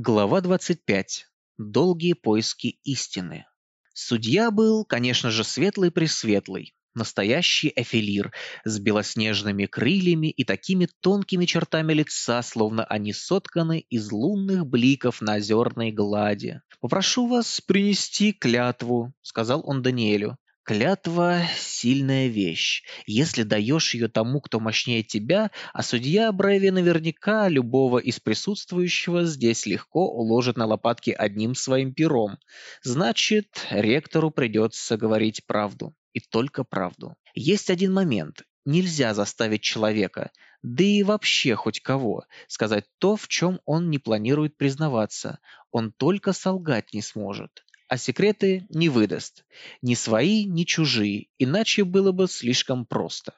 Глава 25. Долгие поиски истины. Судья был, конечно же, светлый-пресветлый, настоящий эфелир с белоснежными крыльями и такими тонкими чертами лица, словно они сотканы из лунных бликов на озерной глади. «Попрошу вас принести клятву», — сказал он Даниэлю. Клятва – сильная вещь. Если даешь ее тому, кто мощнее тебя, а судья Брэви наверняка любого из присутствующего здесь легко уложит на лопатки одним своим пером, значит, ректору придется говорить правду. И только правду. Есть один момент. Нельзя заставить человека, да и вообще хоть кого, сказать то, в чем он не планирует признаваться. Он только солгать не сможет а секреты не выдаст. Ни свои, ни чужие, иначе было бы слишком просто.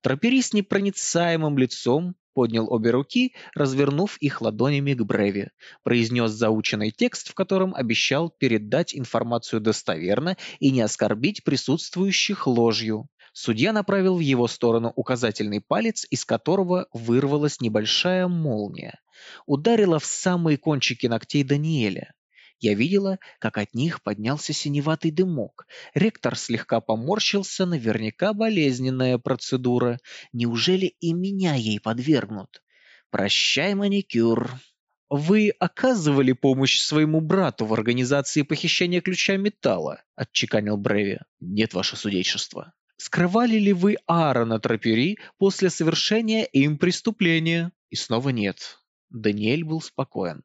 Тропери с непроницаемым лицом поднял обе руки, развернув их ладонями к Бреви, произнес заученный текст, в котором обещал передать информацию достоверно и не оскорбить присутствующих ложью. Судья направил в его сторону указательный палец, из которого вырвалась небольшая молния. Ударила в самые кончики ногтей Даниэля. Я видела, как от них поднялся синеватый дымок. Ректор слегка поморщился, наверняка болезненная процедура. Неужели и меня ей подвергнут? Прощай, маникюр. Вы оказывали помощь своему брату в организации похищения ключа металла, отчеканил Бреви. Нет, ваше судейшество. Скрывали ли вы Аарона Тропери после совершения им преступления? И снова нет. Даниэль был спокоен.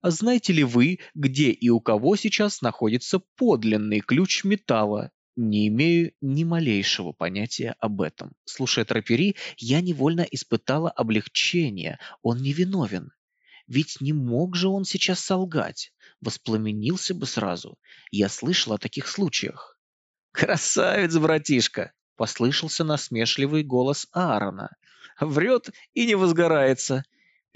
А знаете ли вы, где и у кого сейчас находится подлинный ключ металла? Не имею ни малейшего понятия об этом. Слушая Тропери, я невольно испытала облегчение. Он невиновен. Ведь не мог же он сейчас солгать. Воспламенился бы сразу. Я слышала о таких случаях. «Красавец, братишка!» — послышался насмешливый голос Аарона. «Врет и не возгорается.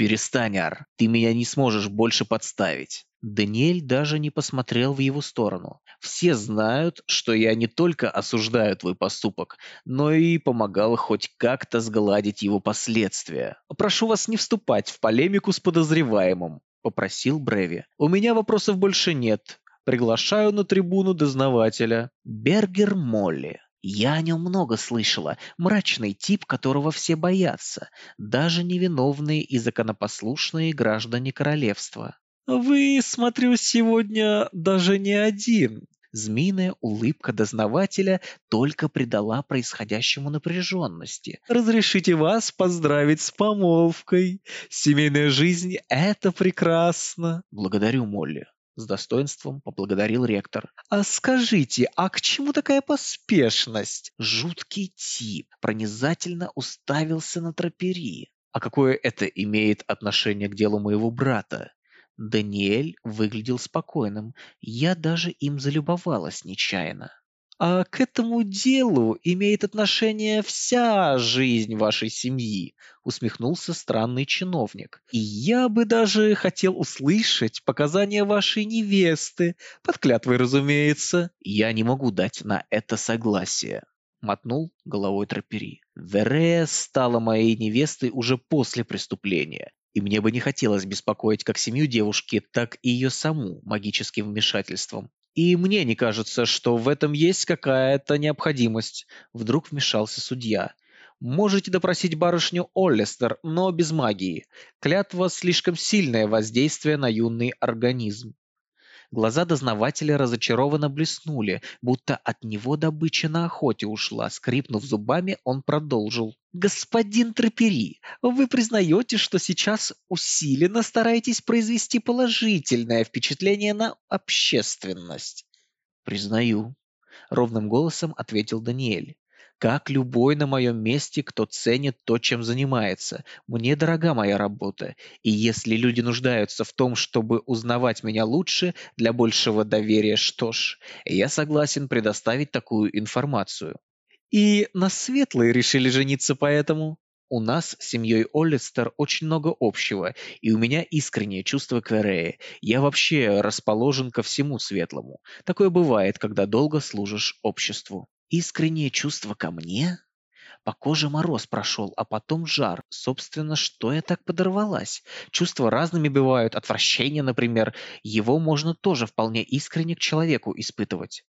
«Перестань, Ар, ты меня не сможешь больше подставить». Даниэль даже не посмотрел в его сторону. «Все знают, что я не только осуждаю твой поступок, но и помогал хоть как-то сгладить его последствия. Прошу вас не вступать в полемику с подозреваемым», — попросил Бреви. «У меня вопросов больше нет. Приглашаю на трибуну дознавателя. Бергер Молли. Я о нем много слышала. Мрачный тип, которого все боятся. Даже невиновные и законопослушные граждане королевства. «Вы, смотрю, сегодня даже не один», Змеиная улыбка дознавателя только придала происходящему напряженности. «Разрешите вас поздравить с помолвкой. Семейная жизнь — это прекрасно!» «Благодарю, Молли. С достоинством поблагодарил ректор. «А скажите, а к чему такая поспешность?» Жуткий тип пронизательно уставился на тропери. «А какое это имеет отношение к делу моего брата?» Даниэль выглядел спокойным. Я даже им залюбовалась нечаянно. А к этому делу имеет отношение вся жизнь вашей семьи, усмехнулся странный чиновник. И я бы даже хотел услышать показания вашей невесты, под клятвой, разумеется. Я не могу дать на это согласие, мотнул головой Трапери. Верея стала моей невестой уже после преступления, и мне бы не хотелось беспокоить как семью девушки, так и ее саму магическим вмешательством. И мне не кажется, что в этом есть какая-то необходимость. Вдруг вмешался судья. Можете допросить барышню Оллестер, но без магии. Клятва слишком сильное воздействие на юный организм. Глаза дознавателя разочарованно блеснули, будто от него добыча на охоте ушла. Скрипнув зубами, он продолжил. «Господин Трапери, вы признаете, что сейчас усиленно стараетесь произвести положительное впечатление на общественность?» «Признаю», — ровным голосом ответил Даниэль как любой на моем месте, кто ценит то, чем занимается. Мне дорога моя работа, и если люди нуждаются в том, чтобы узнавать меня лучше, для большего доверия, что ж, я согласен предоставить такую информацию. И на светлые решили жениться поэтому? У нас с семьей Оллистер очень много общего, и у меня искреннее чувство к Верее. Я вообще расположен ко всему светлому. Такое бывает, когда долго служишь обществу. Искреннее чувство ко мне? По коже мороз прошел, а потом жар. Собственно, что я так подорвалась? Чувства разными бывают. Отвращение, например. Его можно тоже вполне искренне к человеку испытывать.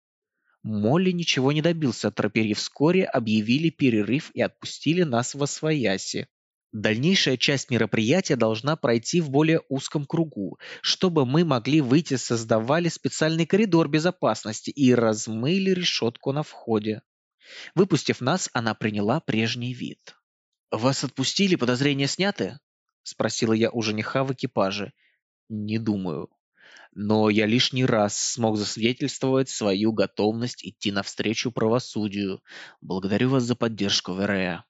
Молли ничего не добился от тропери. Вскоре объявили перерыв и отпустили нас во свояси. Дальнейшая часть мероприятия должна пройти в более узком кругу. Чтобы мы могли выйти, создавали специальный коридор безопасности и размыли решетку на входе. Выпустив нас, она приняла прежний вид. «Вас отпустили? Подозрения сняты?» — спросила я у жениха в экипаже. «Не думаю. Но я лишний раз смог засвидетельствовать свою готовность идти навстречу правосудию. Благодарю вас за поддержку, Верея».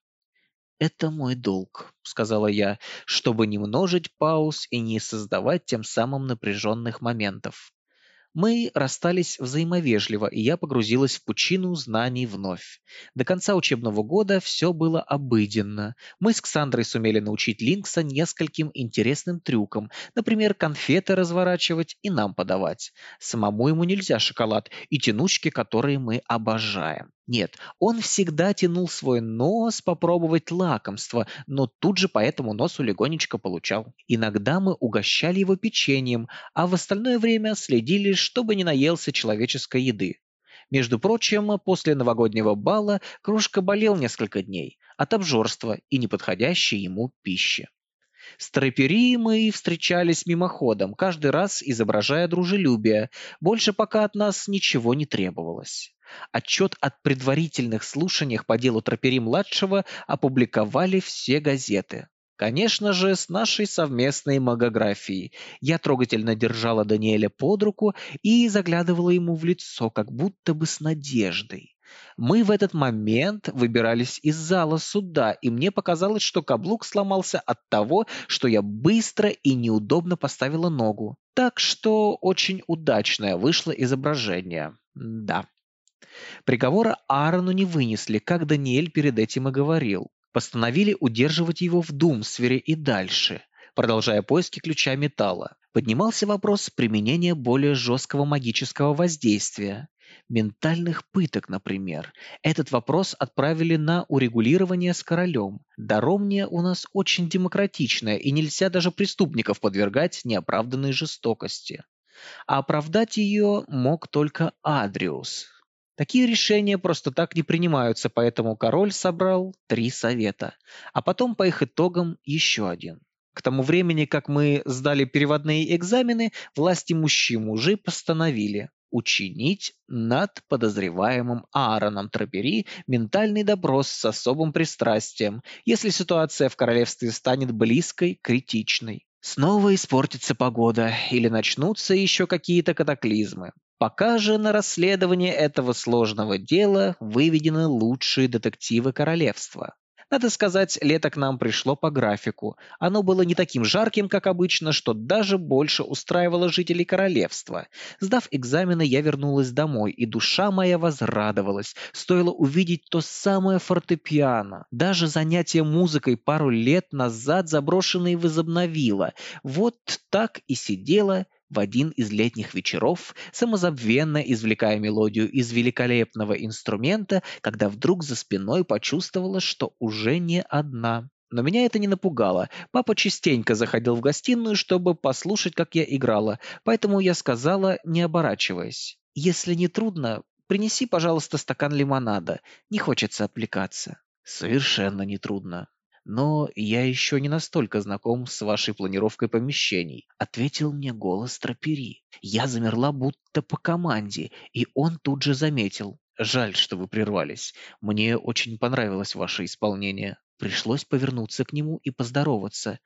«Это мой долг», — сказала я, чтобы не множить пауз и не создавать тем самым напряженных моментов. Мы расстались взаимовежливо, и я погрузилась в пучину знаний вновь. До конца учебного года все было обыденно. Мы с Ксандрой сумели научить Линкса нескольким интересным трюкам, например, конфеты разворачивать и нам подавать. Самому ему нельзя шоколад и тянучки, которые мы обожаем. Нет, он всегда тянул свой нос попробовать лакомство, но тут же по этому носу легонечко получал. Иногда мы угощали его печеньем, а в остальное время следили, чтобы не наелся человеческой еды. Между прочим, после новогоднего бала Кружка болел несколько дней от обжорства и неподходящей ему пищи. С мы встречались мимоходом, каждый раз изображая дружелюбие, больше пока от нас ничего не требовалось. Отчет о предварительных слушаниях по делу Тропери-младшего опубликовали все газеты. Конечно же, с нашей совместной магографией. Я трогательно держала Даниэля под руку и заглядывала ему в лицо, как будто бы с надеждой. Мы в этот момент выбирались из зала суда, и мне показалось, что каблук сломался от того, что я быстро и неудобно поставила ногу. Так что очень удачное вышло изображение. Да. Приговора Аарону не вынесли, как Даниэль перед этим и говорил. Постановили удерживать его в Думсвере и дальше, продолжая поиски ключа металла. Поднимался вопрос применения более жесткого магического воздействия. Ментальных пыток, например. Этот вопрос отправили на урегулирование с королем. Даромния у нас очень демократичная, и нельзя даже преступников подвергать неоправданной жестокости. А оправдать ее мог только Адриус, Такие решения просто так не принимаются, поэтому король собрал три совета, а потом по их итогам еще один. К тому времени, как мы сдали переводные экзамены, власти мужчин уже постановили учинить над подозреваемым Аароном Трапери ментальный допрос с особым пристрастием, если ситуация в королевстве станет близкой, критичной. Снова испортится погода или начнутся еще какие-то катаклизмы. Пока же на расследование этого сложного дела выведены лучшие детективы королевства. Надо сказать, лето к нам пришло по графику. Оно было не таким жарким, как обычно, что даже больше устраивало жителей королевства. Сдав экзамены, я вернулась домой, и душа моя возрадовалась. Стоило увидеть то самое фортепиано. Даже занятие музыкой пару лет назад заброшенные возобновила. Вот так и сидела в один из летних вечеров, самозабвенно извлекая мелодию из великолепного инструмента, когда вдруг за спиной почувствовала, что уже не одна. Но меня это не напугало. Папа частенько заходил в гостиную, чтобы послушать, как я играла, поэтому я сказала, не оборачиваясь. «Если не трудно, принеси, пожалуйста, стакан лимонада. Не хочется отвлекаться». «Совершенно не трудно», но я еще не настолько знаком с вашей планировкой помещений», — ответил мне голос Тропери. Я замерла будто по команде, и он тут же заметил. «Жаль, что вы прервались. Мне очень понравилось ваше исполнение». Пришлось повернуться к нему и поздороваться.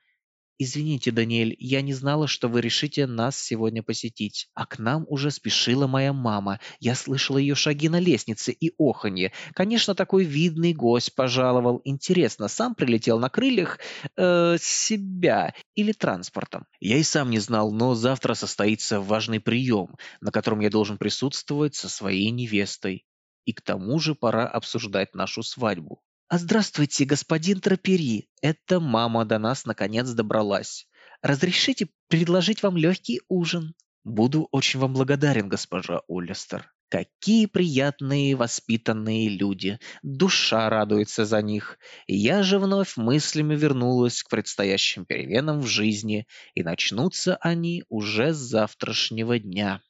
«Извините, Даниэль, я не знала, что вы решите нас сегодня посетить. А к нам уже спешила моя мама. Я слышала ее шаги на лестнице и оханье. Конечно, такой видный гость пожаловал. Интересно, сам прилетел на крыльях э, себя или транспортом? Я и сам не знал, но завтра состоится важный прием, на котором я должен присутствовать со своей невестой. И к тому же пора обсуждать нашу свадьбу. «А здравствуйте, господин Трапери! Это мама до нас наконец добралась. Разрешите предложить вам легкий ужин?» «Буду очень вам благодарен, госпожа Уллистер». Какие приятные, воспитанные люди. Душа радуется за них. Я же вновь мыслями вернулась к предстоящим переменам в жизни, и начнутся они уже с завтрашнего дня.